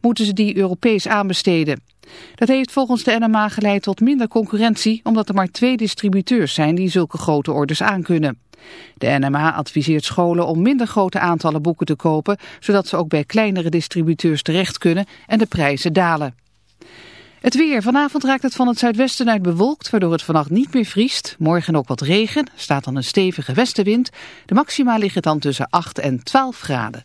moeten ze die Europees aanbesteden. Dat heeft volgens de NMA geleid tot minder concurrentie, omdat er maar twee distributeurs zijn die zulke grote orders aankunnen. De NMA adviseert scholen om minder grote aantallen boeken te kopen, zodat ze ook bij kleinere distributeurs terecht kunnen en de prijzen dalen. Het weer. Vanavond raakt het van het zuidwesten uit bewolkt, waardoor het vannacht niet meer vriest. Morgen ook wat regen, staat dan een stevige westenwind. De maxima liggen dan tussen 8 en 12 graden.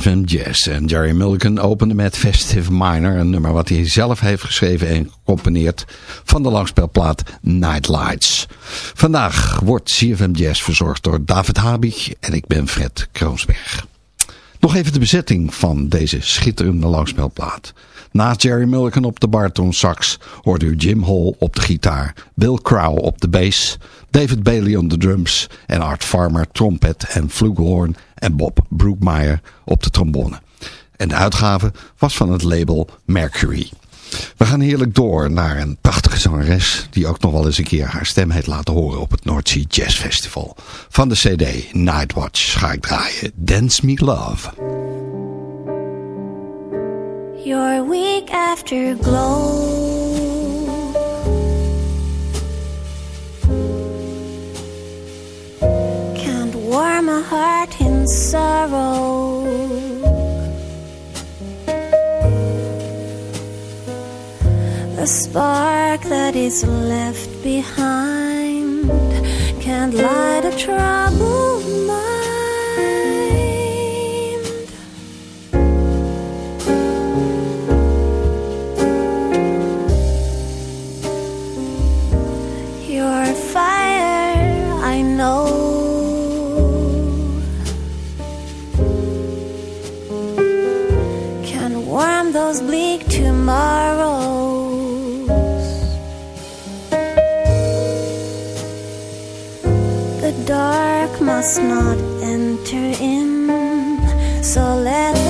ZFM Jazz. En Jerry Mulligan opende met Festive Minor, een nummer wat hij zelf heeft geschreven en gecomponeerd van de langspelplaat Night Lights. Vandaag wordt ZFM Jazz verzorgd door David Habig en ik ben Fred Kroonsberg. Nog even de bezetting van deze schitterende langspelplaat. Naast Jerry Mulligan op de bariton sax hoort u Jim Hall op de gitaar, Bill Crow op de bass, David Bailey on de drums en Art Farmer trompet en flugelhorn en Bob Brookmeyer op de trombone. En de uitgave was van het label Mercury. We gaan heerlijk door naar een prachtige zangeres die ook nog wel eens een keer haar stem heeft laten horen op het Sea Jazz Festival. Van de cd Nightwatch ga ik draaien Dance Me Love. Your week after glow Can't warm a heart sorrow. The spark that is left behind Can't light a troubled mind those bleak tomorrows. The dark must not enter in, so let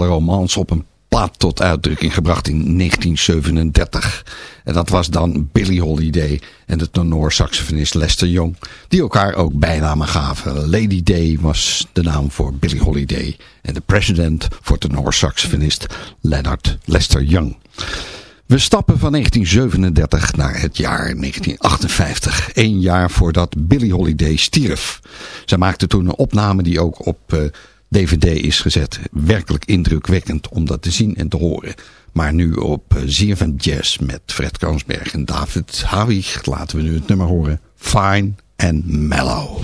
romans op een plaat tot uitdrukking gebracht in 1937. En dat was dan Billie Holiday en de tenor-saxofonist Lester Young, die elkaar ook bijnamen gaven. Lady Day was de naam voor Billie Holiday en de president voor tenor-saxofonist Leonard Lester Young. We stappen van 1937 naar het jaar 1958. Eén jaar voordat Billie Holiday stierf. Zij maakte toen een opname die ook op uh, DVD is gezet. Werkelijk indrukwekkend om dat te zien en te horen. Maar nu op eh, ZFM Jazz met Fred Kroonsberg en David Hawig laten we nu het nummer horen. Fine and Mellow.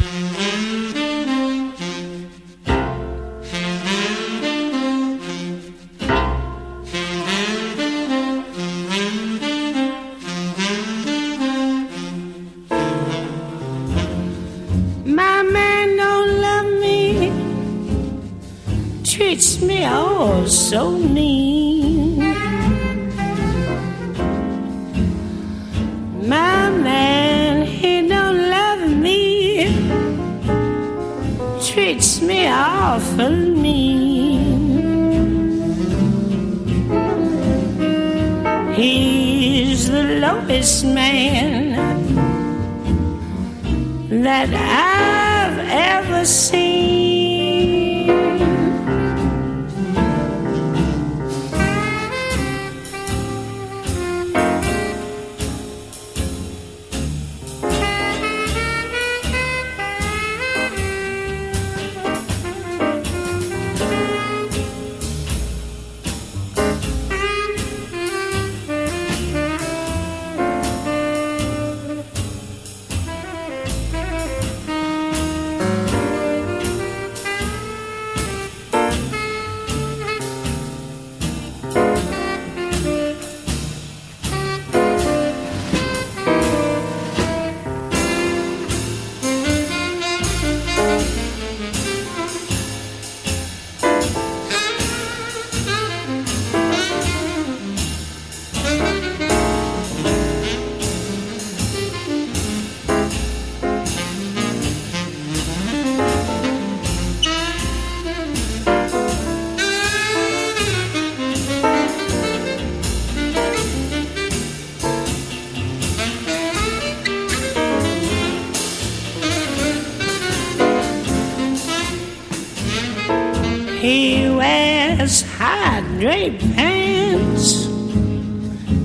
Draped pants.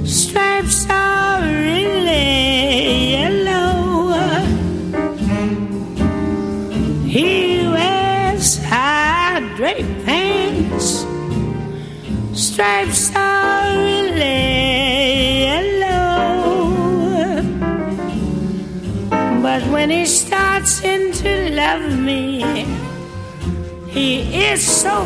Stripes are really yellow. He wears high draped pants. Stripes are really yellow. But when he starts in to love me, he is so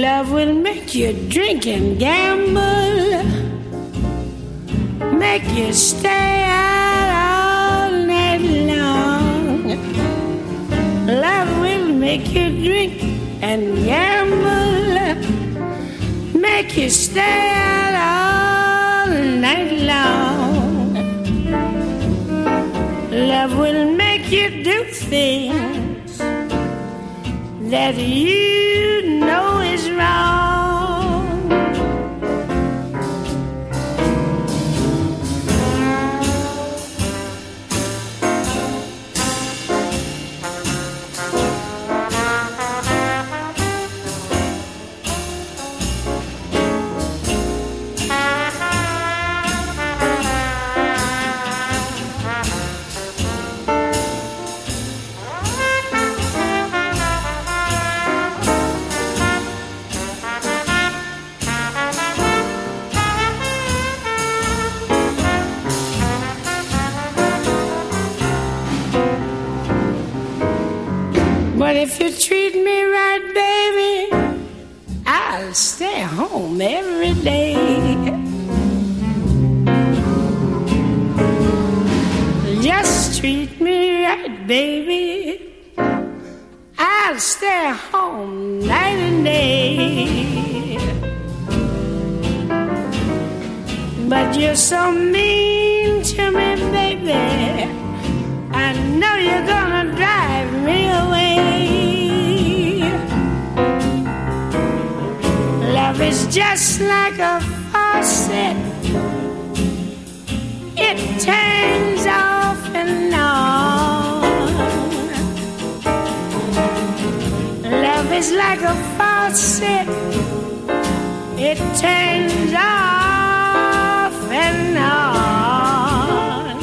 make you drink and gamble, make you stay out all night long. Love will make you drink and gamble, make you stay out all night long. Love will make you do things that you Love is just like a faucet, it turns off and on. Love is like a faucet, it turns off and on.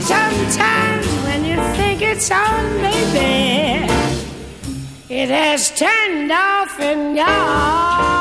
Sometimes when you think it's on, baby, it has turned off and gone.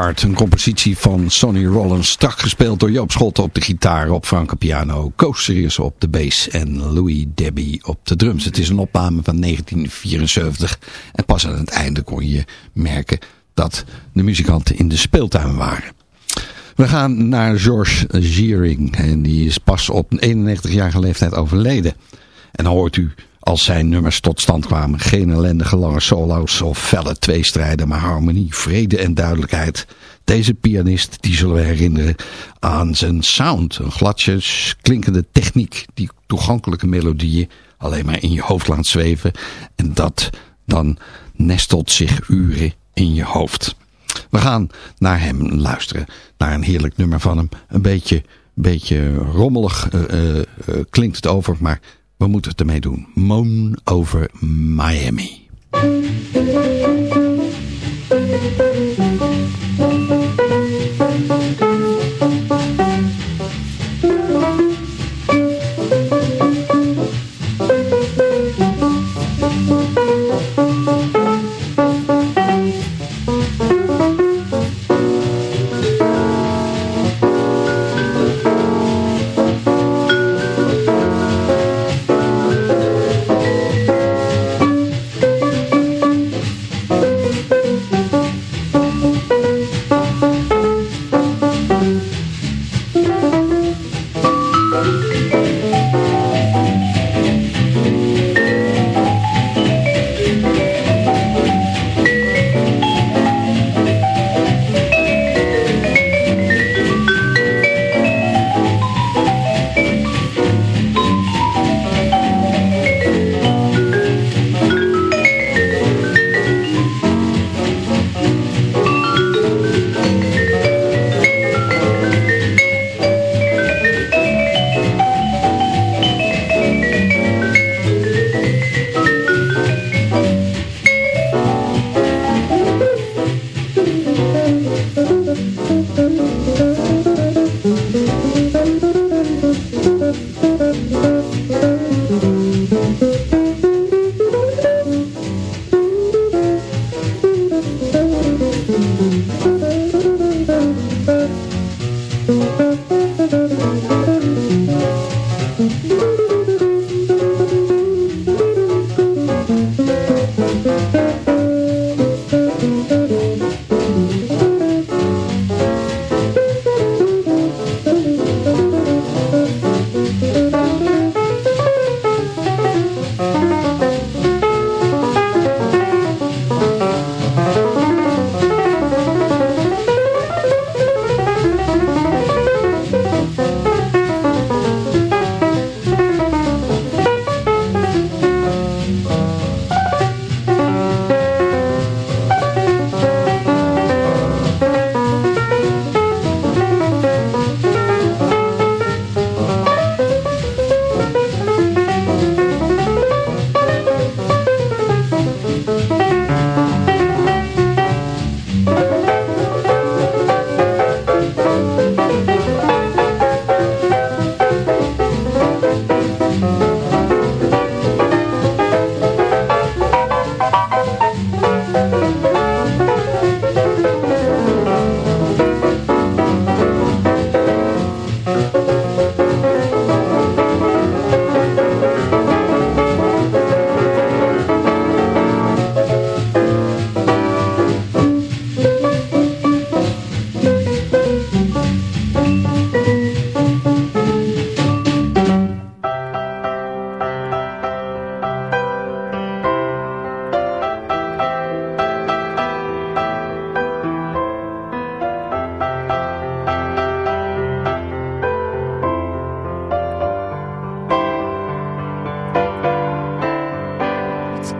Een compositie van Sonny Rollins. Strak gespeeld door Joop Schotten op de gitaar, op Franke piano. Coach Serious op de bass en Louis Debbie op de drums. Het is een opname van 1974. En pas aan het einde kon je merken dat de muzikanten in de speeltuin waren. We gaan naar George Giering. En die is pas op een 91-jarige leeftijd overleden. En dan hoort u als zijn nummers tot stand kwamen. Geen ellendige lange solo's of felle tweestrijden, maar harmonie, vrede en duidelijkheid. Deze pianist die zullen we herinneren aan zijn sound. Een gladjes klinkende techniek, die toegankelijke melodieën alleen maar in je hoofd laat zweven. En dat dan nestelt zich uren in je hoofd. We gaan naar hem luisteren, naar een heerlijk nummer van hem. Een beetje, beetje rommelig uh, uh, klinkt het over, maar we moeten het ermee doen. Moon over Miami.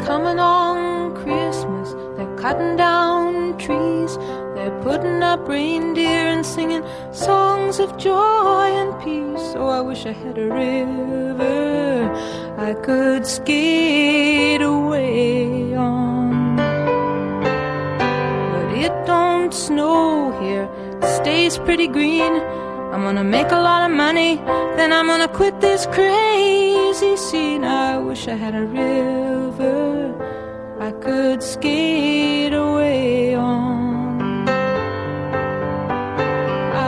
Coming on Christmas. They're cutting down trees. They're putting up reindeer and singing songs of joy and peace. Oh, I wish I had a river I could skate away on. But it don't snow here, it stays pretty green. I'm gonna make a lot of money, then I'm gonna quit this crazy scene. I wish I had a river. I could skate away on.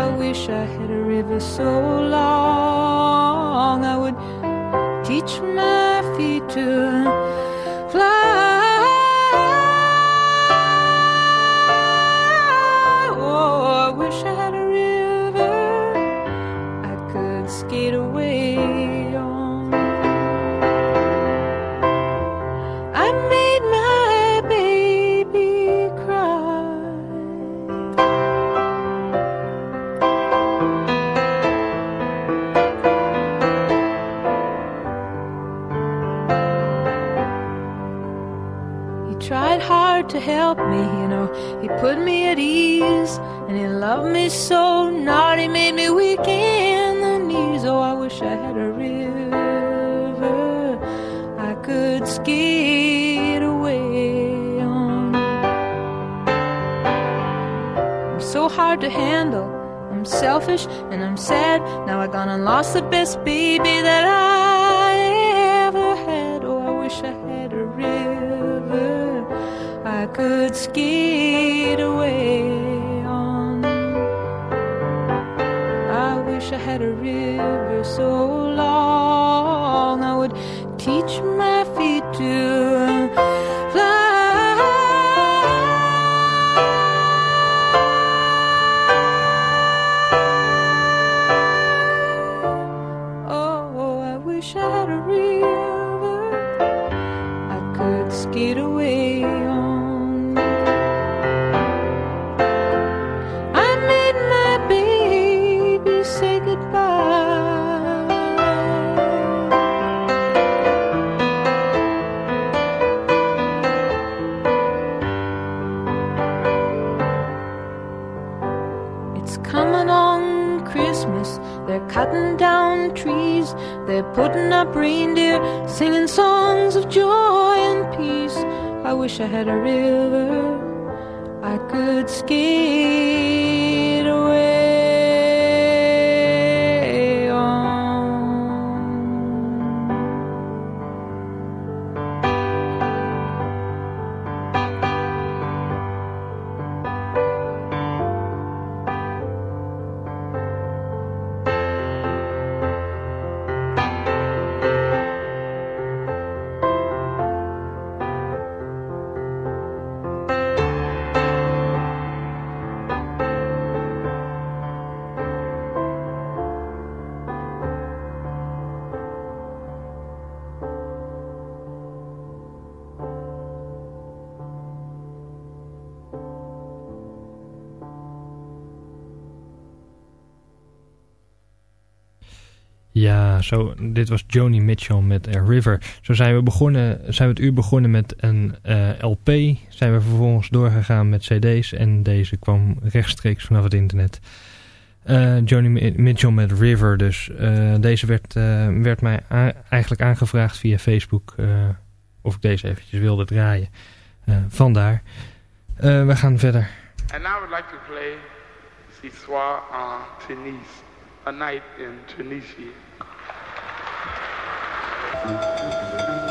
I wish I had a river so long I would teach my feet to. Help me, you know. He put me at ease, and he loved me so. Not he made me weak in the knees. Oh, I wish I had a river I could skate away on. I'm so hard to handle. I'm selfish and I'm sad. Now I gone and lost the best baby that I dit was Joni Mitchell met River. Zo zijn we, begonnen, zijn we het uur begonnen met een eh, LP. Zijn we vervolgens doorgegaan met cd's. En deze kwam rechtstreeks vanaf het internet. Eh Joni Mi- Mitchell met River dus. Eh, deze werd, werd mij eigenlijk aangevraagd via Facebook... of ik deze eventjes wilde draaien. Vandaar. We gaan verder. And I would like to play Ce soir en Tunis, a night in Tunisia. Música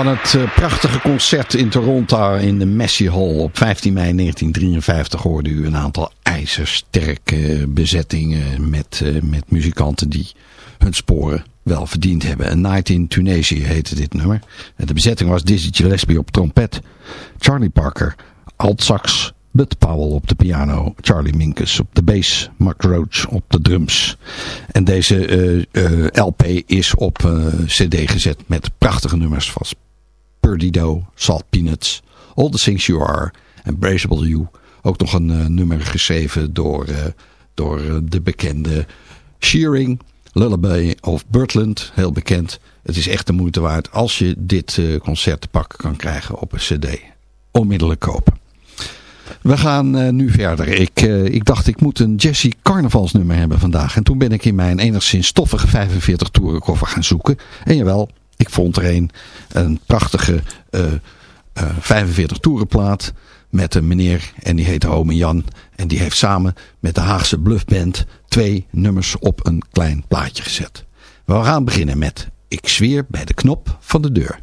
Van het uh, prachtige concert in Toronto in de Massey Hall op 15 mei 1953 hoorde u een aantal ijzersterke bezettingen met, uh, met muzikanten die hun sporen wel verdiend hebben. A Night in Tunisia heette dit nummer. De bezetting was Dizzy Gillespie op trompet, Charlie Parker, altsax, Bud Powell op de piano, Charlie Minkus op de bass, Mark Roach op de drums. En deze uh, LP is op cd gezet met prachtige nummers van Perdido, Salt Peanuts, All the Things You Are en Braceable You. Ook nog een nummer geschreven door, door de bekende Shearing, Lullaby of Birdland, heel bekend. Het is echt de moeite waard als je dit concert te pakken kan krijgen op een cd. Onmiddellijk kopen. We gaan nu verder. Ik, ik dacht ik moet een Jesse carnavalsnummer hebben vandaag. En toen ben ik in mijn enigszins stoffige 45 toerenkoffer gaan zoeken. En jawel, ik vond er een. Een prachtige uh, 45 toerenplaat met een meneer en die heet Home Jan. En die heeft samen met de Haagse Bluffband twee nummers op een klein plaatje gezet. We gaan beginnen met Ik zweer bij de knop van de deur.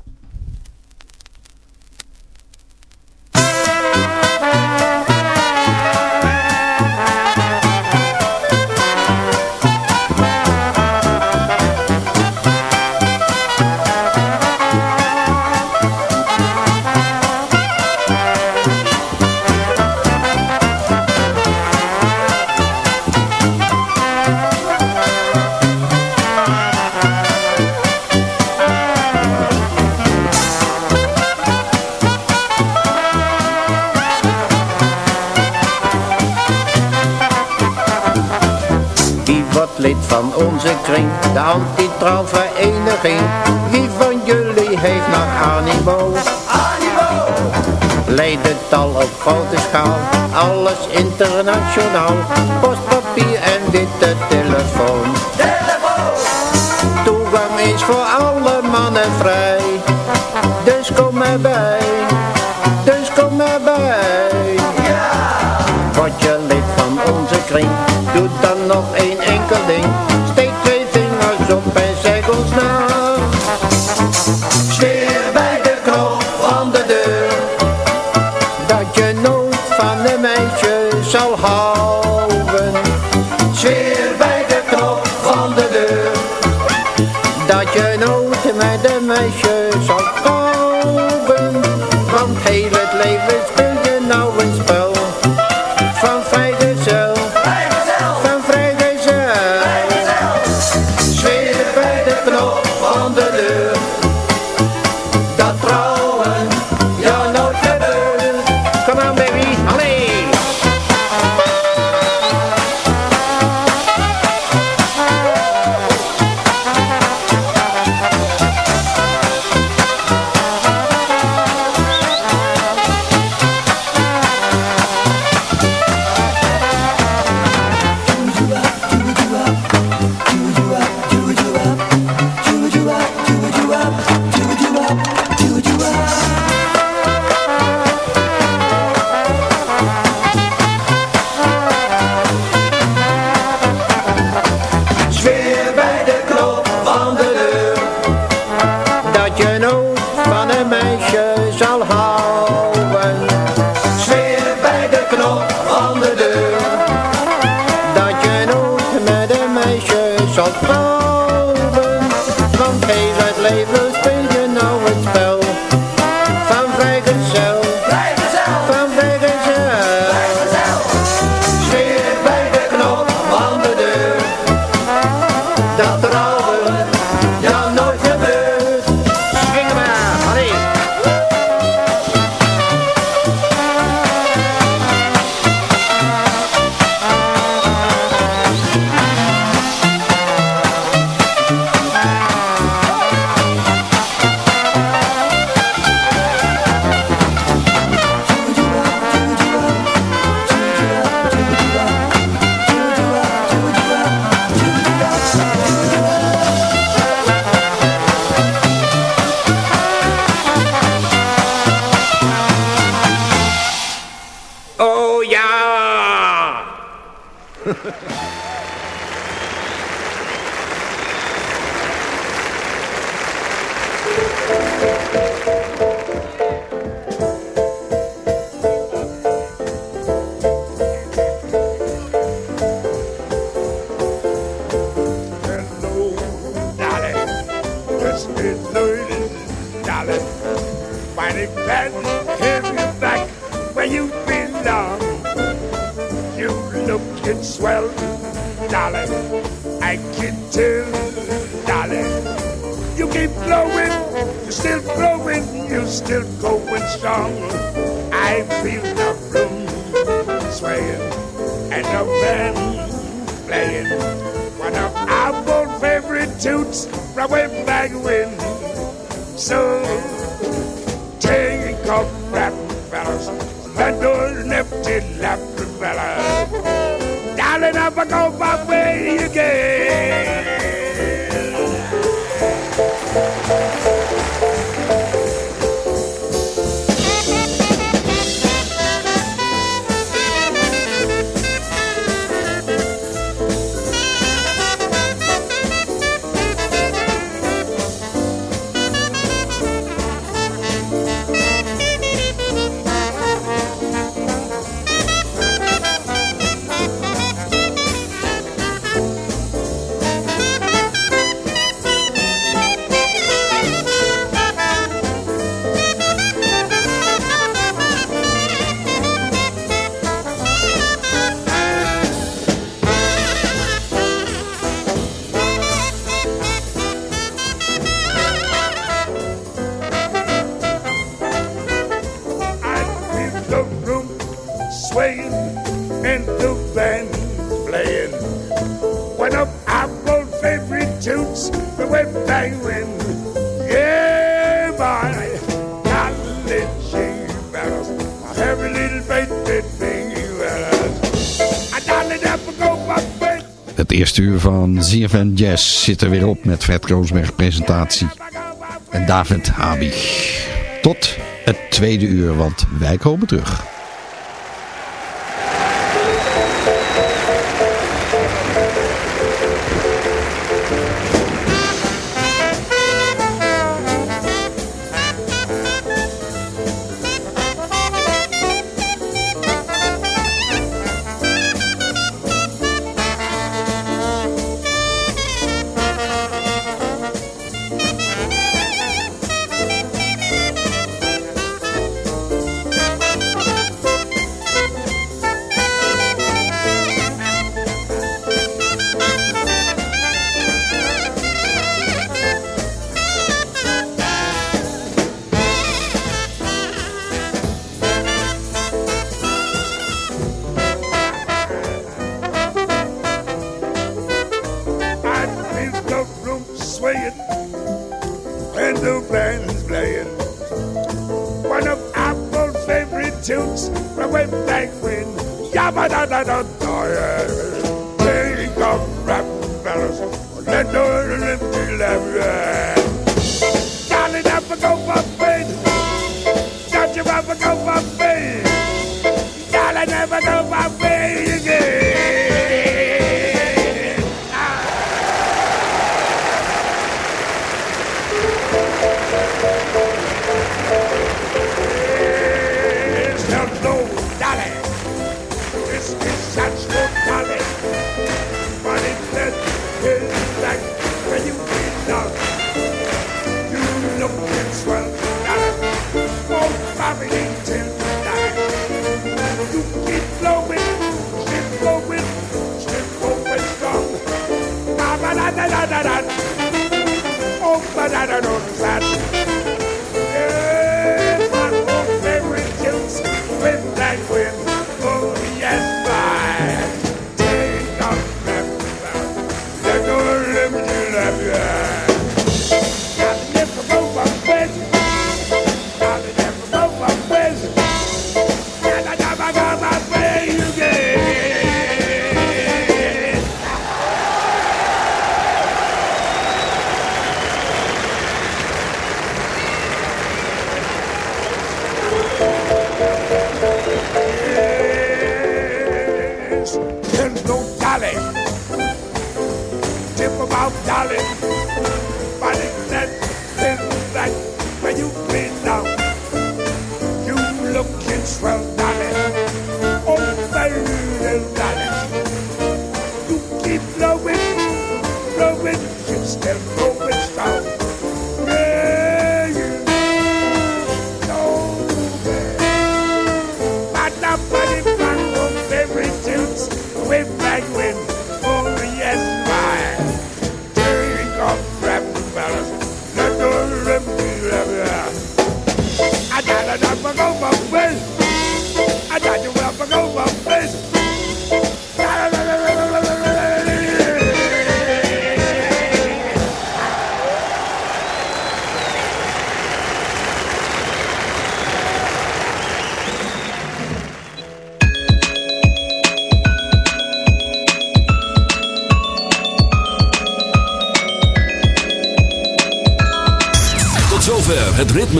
Grote schaal, alles internationaal. Postpapier en witte telefoon. Telefoon! Toegang is voor alle mannen vrij, is the way they win. Yeah, my college barrels, my heavy little baby in me. I dialed up and go my way. Het eerste uur van ZFM Jazz zit er weer op met Fred Kroosberg presentatie en David Habig. Tot het tweede uur, want wij komen terug.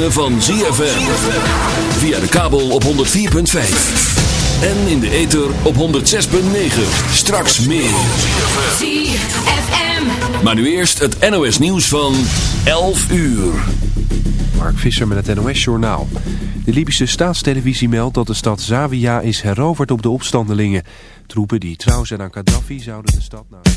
Ritme van ZFM. Via de kabel op 104.5. En in de ether op 106.9. Straks meer. ZFM. Maar nu eerst het NOS nieuws van 11 uur. Mark Visser met het NOS Journaal. De Libische staatstelevisie meldt dat de stad Zawiya is heroverd op de opstandelingen. Troepen die trouw zijn aan Gaddafi zouden de stad naar...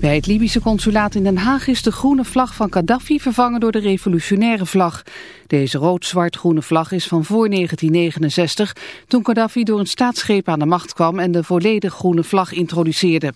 Bij het Libische consulaat in Den Haag is de groene vlag van Gaddafi vervangen door de revolutionaire vlag. Deze rood-zwart-groene vlag is van voor 1969, toen Gaddafi door een staatsgreep aan de macht kwam en de volledig groene vlag introduceerde.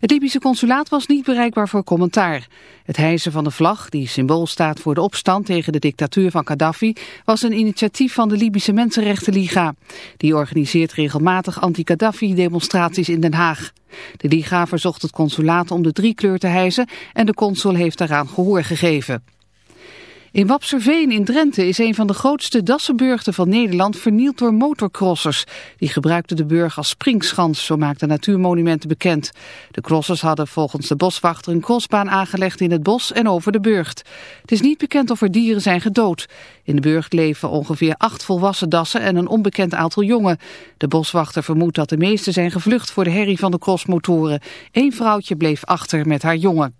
Het Libische consulaat was niet bereikbaar voor commentaar. Het hijsen van de vlag, die symbool staat voor de opstand tegen de dictatuur van Gaddafi, was een initiatief van de Libische Mensenrechtenliga. Die organiseert regelmatig anti-Gaddafi-demonstraties in Den Haag. De Liga verzocht het consulaat om de driekleur te hijsen en de consul heeft daaraan gehoor gegeven. In Wapserveen in Drenthe is een van de grootste dassenburgten van Nederland vernield door motorcrossers. Die gebruikten de burg als springschans, zo maakten natuurmonumenten bekend. De crossers hadden volgens de boswachter een crossbaan aangelegd in het bos en over de burcht. Het is niet bekend of er dieren zijn gedood. In de burcht leven ongeveer acht volwassen dassen en een onbekend aantal jongen. De boswachter vermoedt dat de meeste zijn gevlucht voor de herrie van de crossmotoren. Eén vrouwtje bleef achter met haar jongen.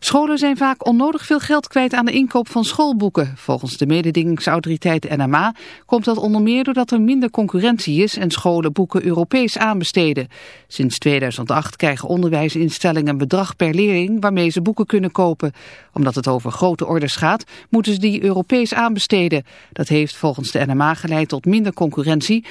Scholen zijn vaak onnodig veel geld kwijt aan de inkoop van schoolboeken. Volgens de mededingingsautoriteit NMA komt dat onder meer doordat er minder concurrentie is en scholen boeken Europees aanbesteden. Sinds 2008 krijgen onderwijsinstellingen een bedrag per leerling waarmee ze boeken kunnen kopen. Omdat het over grote orders gaat, moeten ze die Europees aanbesteden. Dat heeft volgens de NMA geleid tot minder concurrentie